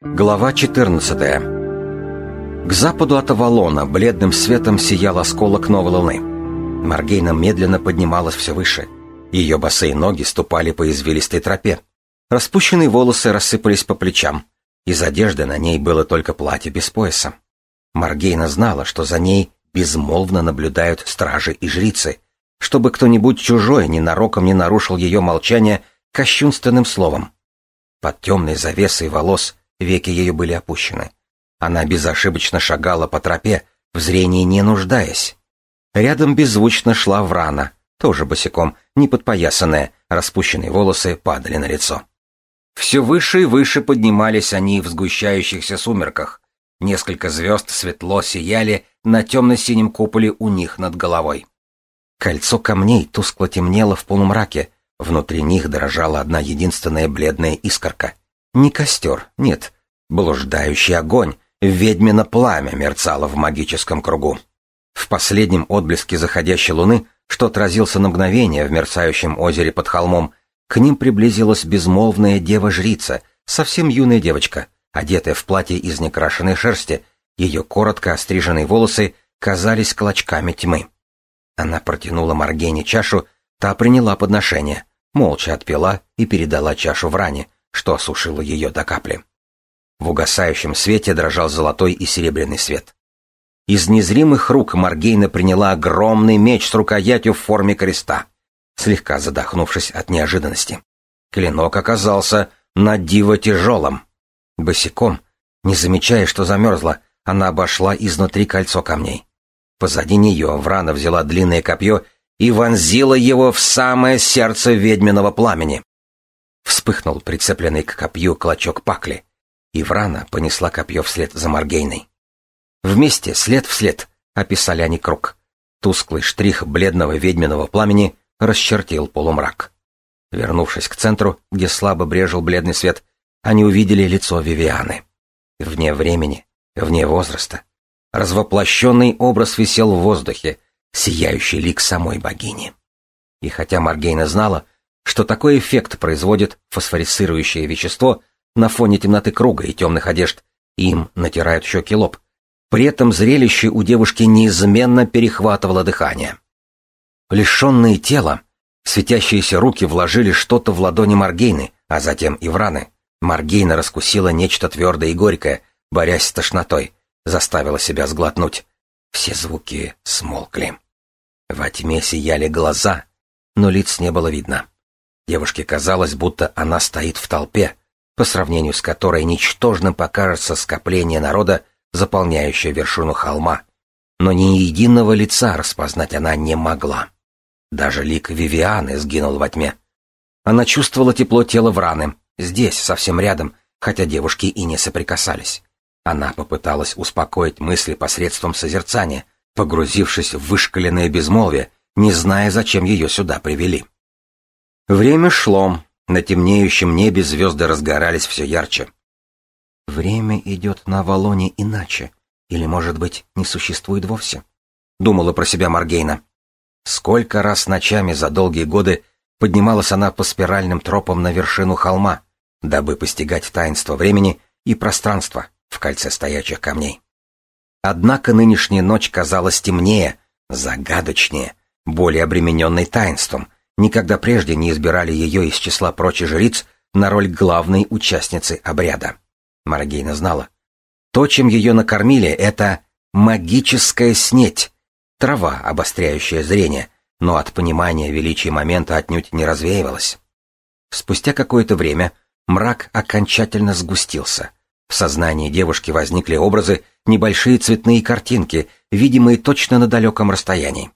Глава 14 К западу от Авалона бледным светом сиял осколок новой луны. Маргейна медленно поднималась все выше. Ее босые ноги ступали по извилистой тропе. Распущенные волосы рассыпались по плечам. Из одежды на ней было только платье без пояса. Маргейна знала, что за ней безмолвно наблюдают стражи и жрицы, чтобы кто-нибудь чужой ненароком не нарушил ее молчание кощунственным словом. Под темной завесой волос Веки ее были опущены. Она безошибочно шагала по тропе, в зрении не нуждаясь. Рядом беззвучно шла Врана, тоже босиком, не подпоясанная, распущенные волосы падали на лицо. Все выше и выше поднимались они в сгущающихся сумерках. Несколько звезд светло сияли на темно-синем куполе у них над головой. Кольцо камней тускло темнело в полумраке, внутри них дрожала одна единственная бледная искорка. Не костер, нет. Блуждающий огонь, ведьмино пламя мерцало в магическом кругу. В последнем отблеске заходящей луны, что отразился на мгновение в мерцающем озере под холмом, к ним приблизилась безмолвная дева-жрица, совсем юная девочка, одетая в платье из некрашенной шерсти, ее коротко остриженные волосы казались клочками тьмы. Она протянула Маргене чашу, та приняла подношение, молча отпила и передала чашу в ране, что осушило ее до капли. В угасающем свете дрожал золотой и серебряный свет. Из незримых рук Маргейна приняла огромный меч с рукоятью в форме креста, слегка задохнувшись от неожиданности. Клинок оказался на диво тяжелым. Босиком, не замечая, что замерзла, она обошла изнутри кольцо камней. Позади нее Врана взяла длинное копье и вонзила его в самое сердце ведьминого пламени. Вспыхнул прицепленный к копью клочок пакли, и Врана понесла копье вслед за Маргейной. Вместе, след в след, описали они круг. Тусклый штрих бледного ведьминого пламени расчертил полумрак. Вернувшись к центру, где слабо брежил бледный свет, они увидели лицо Вивианы. Вне времени, вне возраста. Развоплощенный образ висел в воздухе, сияющий лик самой богини. И хотя Маргейна знала, что такой эффект производит фосфорицирующее вещество на фоне темноты круга и темных одежд, им натирают щеки лоб. При этом зрелище у девушки неизменно перехватывало дыхание. Лишенные тела, светящиеся руки вложили что-то в ладони Маргейны, а затем и в раны. Маргейна раскусила нечто твердое и горькое, борясь с тошнотой, заставила себя сглотнуть. Все звуки смолкли. Во тьме сияли глаза, но лиц не было видно. Девушке казалось, будто она стоит в толпе, по сравнению с которой ничтожным покажется скопление народа, заполняющее вершину холма. Но ни единого лица распознать она не могла. Даже лик Вивианы сгинул во тьме. Она чувствовала тепло тела Враны, здесь, совсем рядом, хотя девушки и не соприкасались. Она попыталась успокоить мысли посредством созерцания, погрузившись в вышкаленное безмолвие, не зная, зачем ее сюда привели. Время шло, на темнеющем небе звезды разгорались все ярче. «Время идет на Авалоне иначе, или, может быть, не существует вовсе?» — думала про себя Маргейна. Сколько раз ночами за долгие годы поднималась она по спиральным тропам на вершину холма, дабы постигать таинство времени и пространства в кольце стоячих камней. Однако нынешняя ночь казалась темнее, загадочнее, более обремененной таинством — никогда прежде не избирали ее из числа прочих жриц на роль главной участницы обряда. Маргейна знала. То, чем ее накормили, это магическая снеть, трава, обостряющая зрение, но от понимания величия момента отнюдь не развеивалась. Спустя какое-то время мрак окончательно сгустился. В сознании девушки возникли образы, небольшие цветные картинки, видимые точно на далеком расстоянии.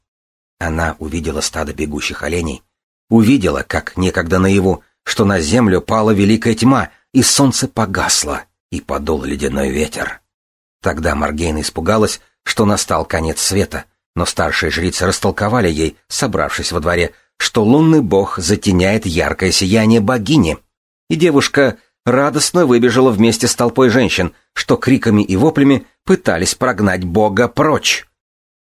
Она увидела стадо бегущих оленей, увидела, как некогда наяву, что на землю пала великая тьма, и солнце погасло, и подул ледяной ветер. Тогда Маргейна испугалась, что настал конец света, но старшие жрицы растолковали ей, собравшись во дворе, что лунный бог затеняет яркое сияние богини, и девушка радостно выбежала вместе с толпой женщин, что криками и воплями пытались прогнать бога прочь.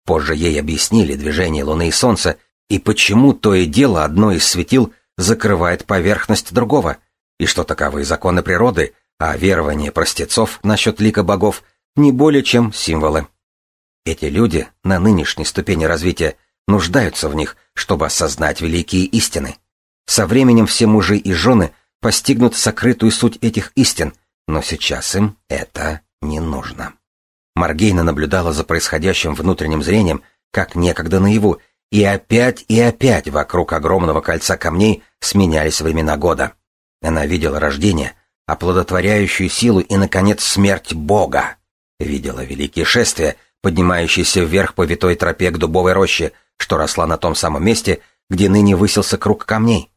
Позже ей объяснили движение луны и солнца и почему то и дело одно из светил закрывает поверхность другого, и что таковые законы природы, а верование простецов насчет лика богов не более чем символы. Эти люди на нынешней ступени развития нуждаются в них, чтобы осознать великие истины. Со временем все мужи и жены постигнут сокрытую суть этих истин, но сейчас им это не нужно. Маргейна наблюдала за происходящим внутренним зрением, как некогда наяву, и опять и опять вокруг огромного кольца камней сменялись времена года. Она видела рождение, оплодотворяющую силу и, наконец, смерть Бога. Видела великие шествия, поднимающиеся вверх по витой тропе к дубовой роще, что росла на том самом месте, где ныне высился круг камней.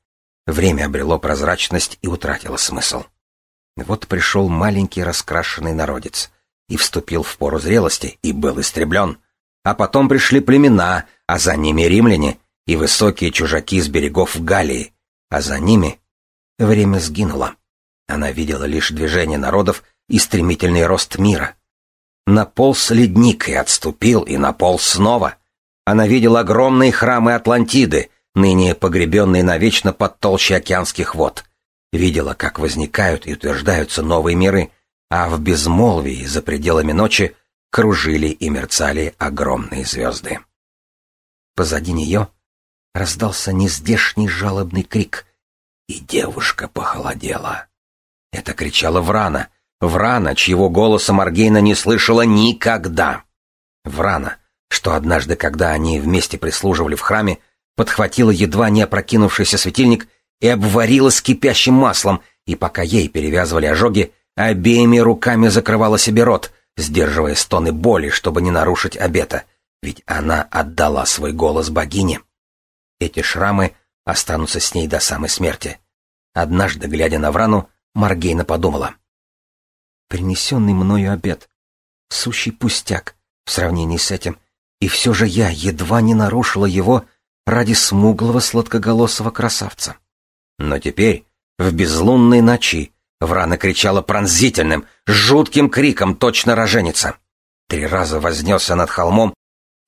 Время обрело прозрачность и утратило смысл. Вот пришел маленький раскрашенный народец и вступил в пору зрелости и был истреблен. А потом пришли племена, а за ними римляне и высокие чужаки с берегов Галлии, а за ними время сгинуло. Она видела лишь движение народов и стремительный рост мира. Наполз ледник и отступил, и наполз снова. Она видела огромные храмы Атлантиды, ныне погребенные навечно под толщей океанских вод. Видела, как возникают и утверждаются новые миры, а в безмолвии за пределами ночи кружили и мерцали огромные звезды. Позади нее раздался нездешний жалобный крик, и девушка похолодела. Это кричала Врана. Врана, чьего голоса Маргейна не слышала никогда. Врана, что однажды, когда они вместе прислуживали в храме, подхватила едва не опрокинувшийся светильник и обварила с кипящим маслом, и пока ей перевязывали ожоги, обеими руками закрывала себе рот, сдерживая стоны боли, чтобы не нарушить обета, ведь она отдала свой голос богине. Эти шрамы останутся с ней до самой смерти. Однажды, глядя на Врану, Маргейна подумала. Принесенный мною обед. Сущий пустяк в сравнении с этим. И все же я едва не нарушила его ради смуглого сладкоголосого красавца. Но теперь, в безлунной ночи, Врана кричала пронзительным, жутким криком, точно роженица. Три раза вознесся над холмом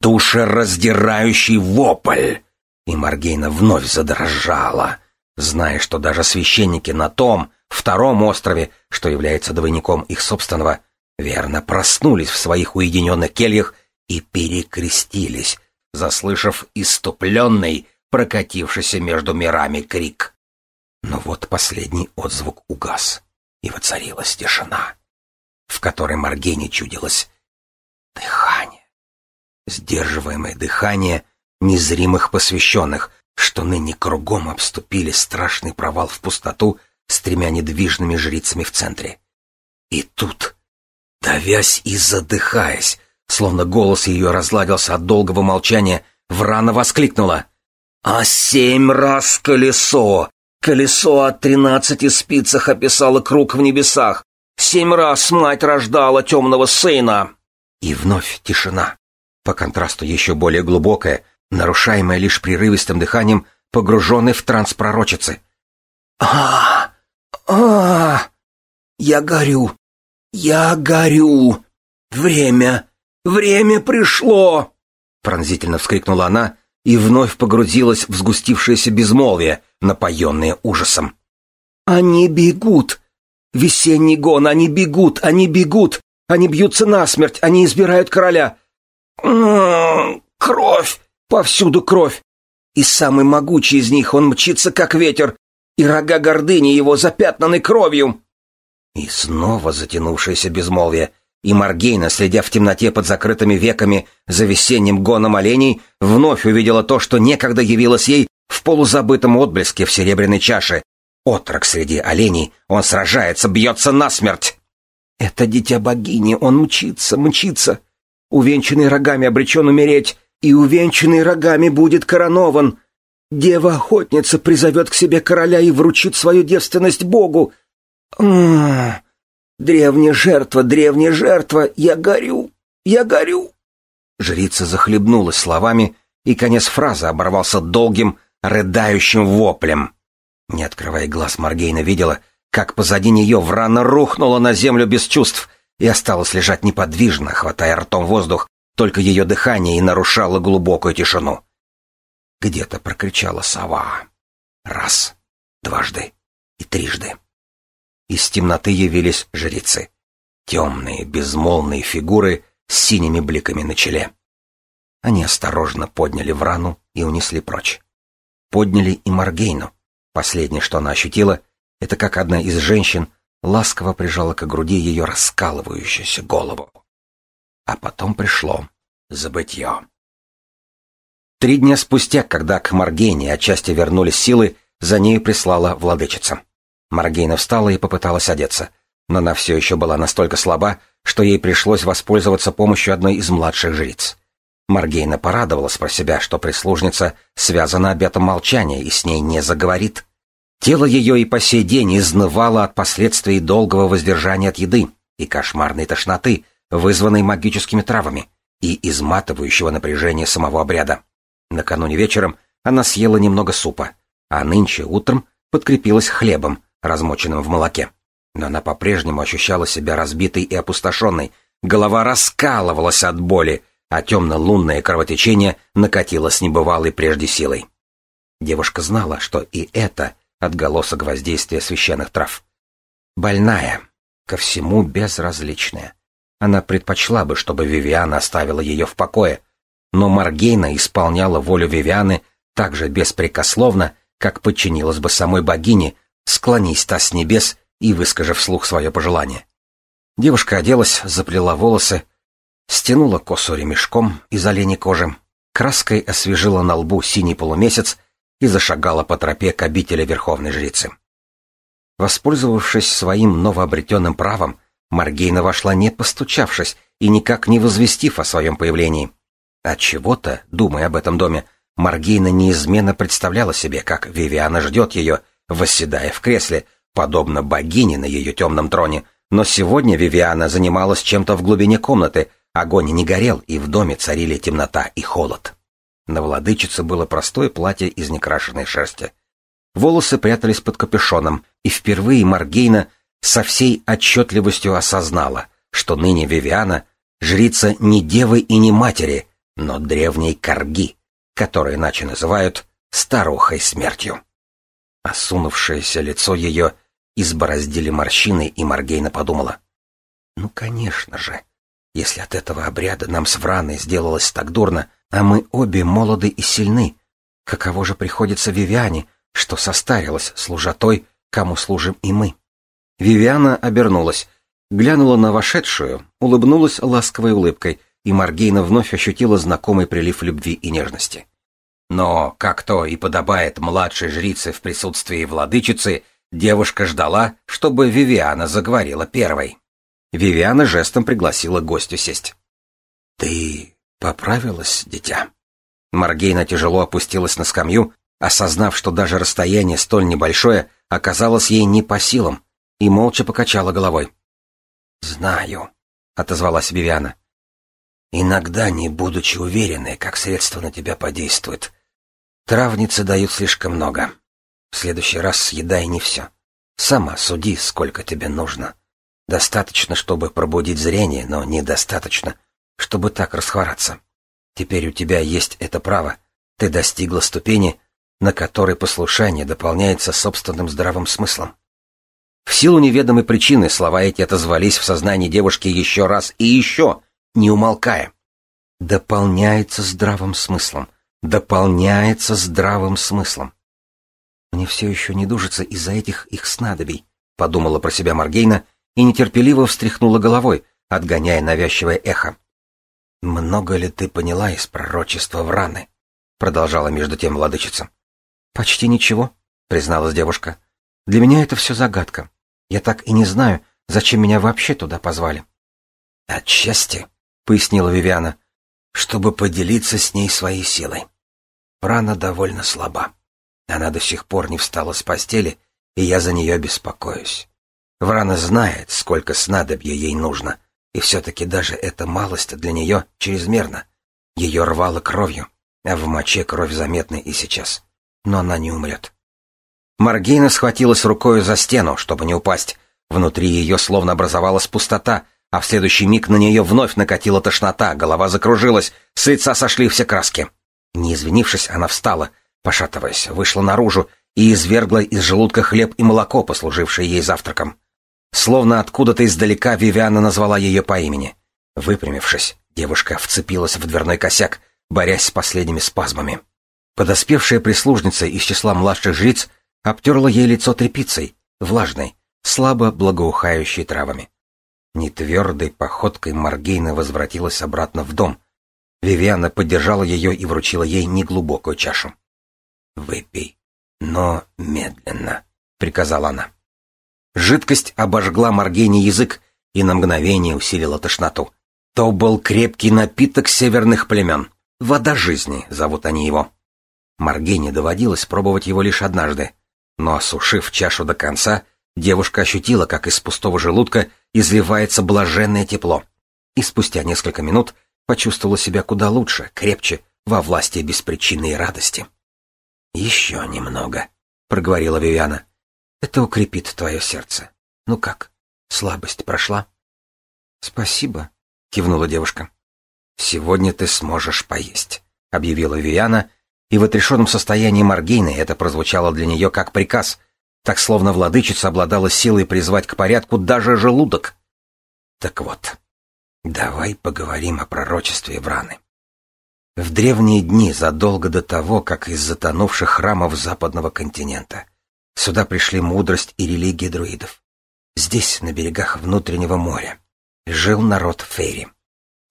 душераздирающий вопль, и Маргейна вновь задрожала, зная, что даже священники на том, втором острове, что является двойником их собственного, верно проснулись в своих уединенных кельях и перекрестились, заслышав иступленный, прокатившийся между мирами крик. Но вот последний отзвук угас, и воцарилась тишина, в которой Маргене чудилось дыхание, сдерживаемое дыхание незримых посвященных, что ныне кругом обступили страшный провал в пустоту с тремя недвижными жрицами в центре. И тут, давясь и задыхаясь, словно голос ее разладился от долгого молчания, Врана воскликнула. «А семь раз колесо! Колесо от тринадцати спицах описало круг в небесах! Семь раз мать рождала темного сына!» И вновь тишина, по контрасту еще более глубокая, нарушаемая лишь прерывистым дыханием, погруженной в транс пророчицы. а а Я горю! Я горю! Время! Время пришло!» Пронзительно вскрикнула она и вновь погрузилась в сгустившееся безмолвие, напоенное ужасом. «Они бегут! Весенний гон, они бегут, они бегут! Они бьются насмерть, они избирают короля! Кровь! Повсюду кровь! И самый могучий из них, он мчится, как ветер, и рога гордыни его запятнаны кровью!» И снова затянувшееся безмолвие, и Маргейна, следя в темноте под закрытыми веками за весенним гоном оленей, вновь увидела то, что некогда явилось ей в полузабытом отблеске в серебряной чаше. Отрок среди оленей, он сражается, бьется насмерть. Это дитя богини, он мчится, мчится. Увенчанный рогами обречен умереть, и увенчанный рогами будет коронован. Дева-охотница призовет к себе короля и вручит свою девственность Богу. М Древняя жертва, древняя жертва, я горю, я горю. Жрица захлебнулась словами, и конец фразы оборвался долгим, рыдающим воплем. Не открывая глаз, Маргейна видела, как позади нее Врана рухнула на землю без чувств и осталась лежать неподвижно, хватая ртом воздух, только ее дыхание и нарушало глубокую тишину. Где-то прокричала сова. Раз, дважды и трижды. из темноты явились жрецы. Темные, безмолвные фигуры с синими бликами на челе. Они осторожно подняли Врану и унесли прочь. Подняли и Маргейну. Последнее, что она ощутила, это как одна из женщин ласково прижала к груди ее раскалывающуюся голову. А потом пришло забытье. Три дня спустя, когда к Маргейне отчасти вернулись силы, за нею прислала владычица. Маргейна встала и попыталась одеться, но она все еще была настолько слаба, что ей пришлось воспользоваться помощью одной из младших жриц. Маргейна порадовалась про себя, что прислужница связана обетом молчания и с ней не заговорит. Тело ее и по сей день изнывало от последствий долгого воздержания от еды и кошмарной тошноты, вызванной магическими травами, и изматывающего напряжения самого обряда. Накануне вечером она съела немного супа, а нынче утром подкрепилась хлебом, размоченным в молоке. Но она по-прежнему ощущала себя разбитой и опустошенной, голова раскалывалась от боли, а темно-лунное кровотечение накатило с небывалой прежде силой. Девушка знала, что и это отголосок воздействия священных трав. Больная, ко всему безразличная. Она предпочла бы, чтобы Вивиана оставила ее в покое, но Маргейна исполняла волю Вивианы так же беспрекословно, как подчинилась бы самой богине, склонись та с небес и выскажи вслух свое пожелание. Девушка оделась, заплела волосы, стянула косу ремешком из оленей кожи, краской освежила на лбу синий полумесяц и зашагала по тропе к обители Верховной Жрицы. Воспользовавшись своим новообретенным правом, Маргейна вошла не постучавшись и никак не возвестив о своем появлении. От чего-то, думая об этом доме, Маргейна неизменно представляла себе, как Вивиана ждет ее, восседая в кресле, подобно богине на ее темном троне, но сегодня Вивиана занималась чем-то в глубине комнаты, Огонь не горел, и в доме царили темнота и холод. На владычице было простое платье из некрашенной шерсти. Волосы прятались под капюшоном, и впервые Маргейна со всей отчетливостью осознала, что ныне Вивиана — жрица не девы и не матери, но древней корги, которую иначе называют старухой смертью. Осунувшееся лицо ее избороздили морщины, и Маргейна подумала. «Ну, конечно же, если от этого обряда нам с Враной сделалось так дурно, а мы обе молоды и сильны, каково же приходится Вивиане, что состарилась, служа той, кому служим и мы? Вивиана обернулась, глянула на вошедшую, улыбнулась ласковой улыбкой, и Маргейна вновь ощутила знакомый прилив любви и нежности. Но, как то и подобает младшей жрице в присутствии владычицы, девушка ждала, чтобы Вивиана заговорила первой. Вивиана жестом пригласила гостю сесть. «Ты поправилась, дитя?» Маргейна тяжело опустилась на скамью, осознав, что даже расстояние столь небольшое оказалось ей не по силам, и молча покачала головой. «Знаю», — отозвалась Вивиана. «Иногда, не будучи уверенной, как средство на тебя подействует, травницы дают слишком много. В следующий раз съедай не все. Сама суди, сколько тебе нужно. Достаточно, чтобы пробудить зрение, но недостаточно, чтобы так расхвораться. Теперь у тебя есть это право. Ты достигла ступени, на которой послушание дополняется собственным здравым смыслом. В силу неведомой причины слова эти отозвались в сознании девушки еще раз и еще, не умолкая. Дополняется здравым смыслом. Дополняется здравым смыслом. Мне все еще не дужится из-за этих их снадобий, подумала про себя Маргейна и нетерпеливо встряхнула головой, отгоняя навязчивое эхо. «Много ли ты поняла из пророчества Враны?» — продолжала между тем владычица. «Почти ничего», — призналась девушка. «Для меня это все загадка. Я так и не знаю, зачем меня вообще туда позвали». «Отчасти», — пояснила Вивиана, — «чтобы поделиться с ней своей силой. Врана довольно слаба. Она до сих пор не встала с постели, и я за нее беспокоюсь. Врана знает, сколько снадобья ей нужно, и все-таки даже эта малость для нее чрезмерна. Ее рвало кровью, а в моче кровь заметна и сейчас. Но она не умрет. Маргейна схватилась рукою за стену, чтобы не упасть. Внутри ее словно образовалась пустота, а в следующий миг на нее вновь накатила тошнота, голова закружилась, с лица сошли все краски. Не извинившись, она встала, пошатываясь, вышла наружу и извергла из желудка хлеб и молоко, послужившие ей завтраком. Словно откуда-то издалека Вивиана назвала ее по имени. Выпрямившись, девушка вцепилась в дверной косяк, борясь с последними спазмами. Подоспевшая прислужница из числа младших жриц обтерла ей лицо тряпицей, влажной, слабо благоухающей травами. Нетвердой походкой Маргейна возвратилась обратно в дом. Вивиана поддержала ее и вручила ей неглубокую чашу. «Выпей, но медленно», — приказала она. Жидкость обожгла Маргейне язык и на мгновение усилила тошноту. То был крепкий напиток северных племен. Вода жизни, зовут они его. Маргейне доводилось пробовать его лишь однажды. Но, осушив чашу до конца, девушка ощутила, как из пустого желудка изливается блаженное тепло. И спустя несколько минут почувствовала себя куда лучше, крепче, во власти беспричинной радости. «Еще немного», — проговорила Вивиана. Это укрепит твое сердце. Ну как, слабость прошла? Спасибо, кивнула девушка. Сегодня ты сможешь поесть, объявила Виана, и в отрешенном состоянии Маргейны это прозвучало для нее как приказ, так словно владычица обладала силой призвать к порядку даже желудок. Так вот, давай поговорим о пророчестве Враны. В древние дни, задолго до того, как из затонувших храмов западного континента Сюда пришли мудрость и религия друидов. Здесь, на берегах внутреннего моря, жил народ Фейри.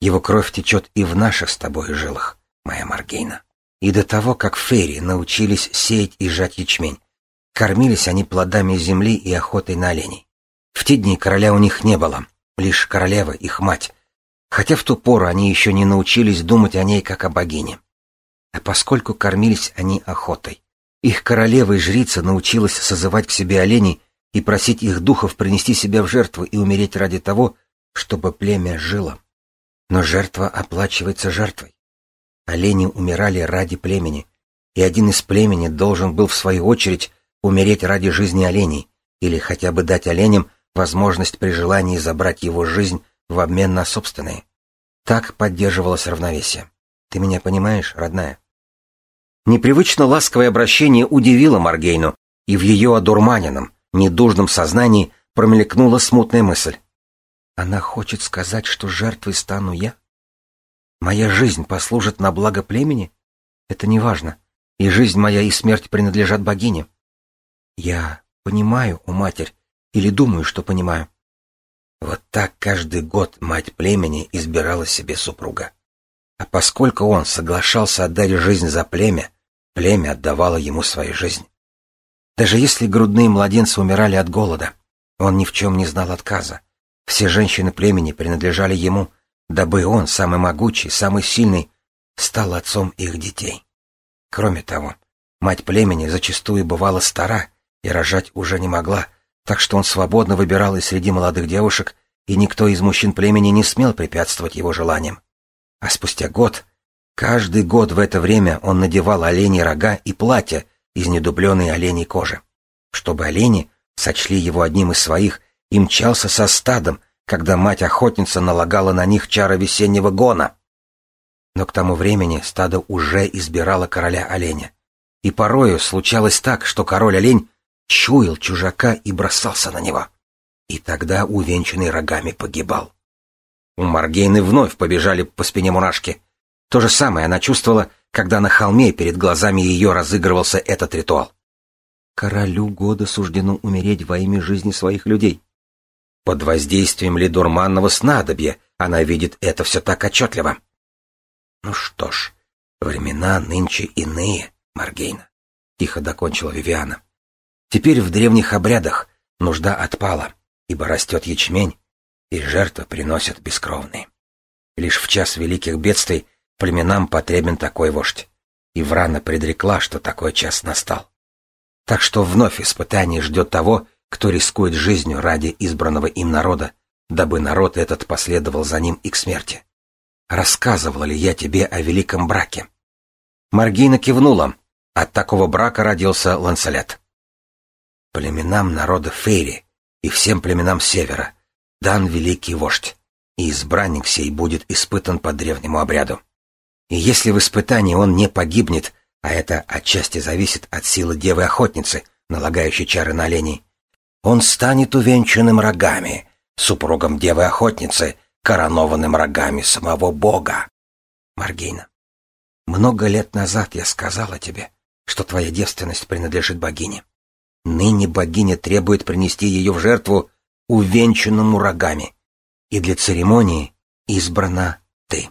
Его кровь течет и в наших с тобой жилах, моя Маргейна. И до того, как Фейри научились сеять и жать ячмень, кормились они плодами земли и охотой на оленей. В те дни короля у них не было, лишь королева, их мать, хотя в ту пору они еще не научились думать о ней как о богине. А поскольку кормились они охотой, их королева и жрица научилась созывать к себе оленей и просить их духов принести себя в жертву и умереть ради того, чтобы племя жило. Но жертва оплачивается жертвой. Олени умирали ради племени, и один из племени должен был в свою очередь умереть ради жизни оленей, или хотя бы дать оленям возможность при желании забрать его жизнь в обмен на собственные. Так поддерживалось равновесие. Ты меня понимаешь, родная? Непривычно ласковое обращение удивило Маргейну, и в ее одурманенном, недужном сознании промелькнула смутная мысль. Она хочет сказать, что жертвой стану я? Моя жизнь послужит на благо племени? Это не важно. И жизнь моя, и смерть принадлежат богине. Я понимаю, о матерь, или думаю, что понимаю. Вот так каждый год мать племени избирала себе супруга. А поскольку он соглашался отдать жизнь за племя, племя отдавало ему свою жизнь. Даже если грудные младенцы умирали от голода, он ни в чем не знал отказа. Все женщины племени принадлежали ему, дабы он, самый могучий, самый сильный, стал отцом их детей. Кроме того, мать племени зачастую бывала стара и рожать уже не могла, так что он свободно выбирал из среди молодых девушек, и никто из мужчин племени не смел препятствовать его желаниям. А спустя год, каждый год в это время он надевал оленьи рога и платья из недубленной оленей кожи, чтобы олени сочли его одним из своих и мчался со стадом, когда мать-охотница налагала на них чары весеннего гона. Но к тому времени стадо уже избирало короля оленя. И порою случалось так, что король-олень чуял чужака и бросался на него. И тогда увенчанный рогами погибал. У Маргейны вновь побежали по спине мурашки. То же самое она чувствовала, когда на холме перед глазами ее разыгрывался этот ритуал. Королю года суждено умереть во имя жизни своих людей. Под воздействием ли дурманного снадобья она видит это все так отчетливо. Ну что ж, времена нынче иные, Маргейна, — тихо докончила Вивиана. Теперь в древних обрядах нужда отпала, ибо растет ячмень, и жертвы приносят бескровные. Лишь в час великих бедствий племенам потребен такой вождь, и Врана предрекла, что такой час настал. Так что вновь испытание ждет того, кто рискует жизнью ради избранного им народа, дабы народ этот последовал за ним и к смерти. Рассказывала ли я тебе о великом браке? Маргина кивнула. От такого брака родился Ланселет. Племенам народа Фейри и всем племенам Севера дан великий вождь, и избранник сей будет испытан по древнему обряду. И если в испытании он не погибнет, а это отчасти зависит от силы девы-охотницы, налагающей чары на оленей, Он станет увенчанным рогами, супругом девы-охотницы, коронованным рогами самого Бога. Маргейна, много лет назад я сказала тебе, что твоя девственность принадлежит богине. Ныне богиня требует принести ее в жертву увенчанному рогами. И для церемонии избрана ты.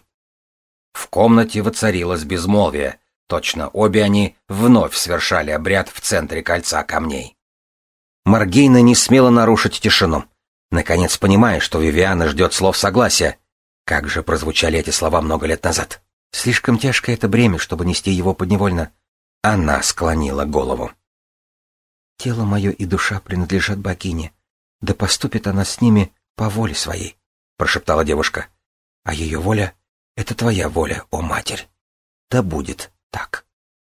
В комнате воцарилось безмолвие. Точно обе они вновь совершали обряд в центре кольца камней. Маргейна не смела нарушить тишину. Наконец понимая, что Вивиана ждет слов согласия. Как же прозвучали эти слова много лет назад. Слишком тяжкое это бремя, чтобы нести его подневольно. Она склонила голову. Тело мое и душа принадлежат богине. Да поступит она с ними по воле своей, прошептала девушка. А ее воля — это твоя воля, о матерь. Да будет так.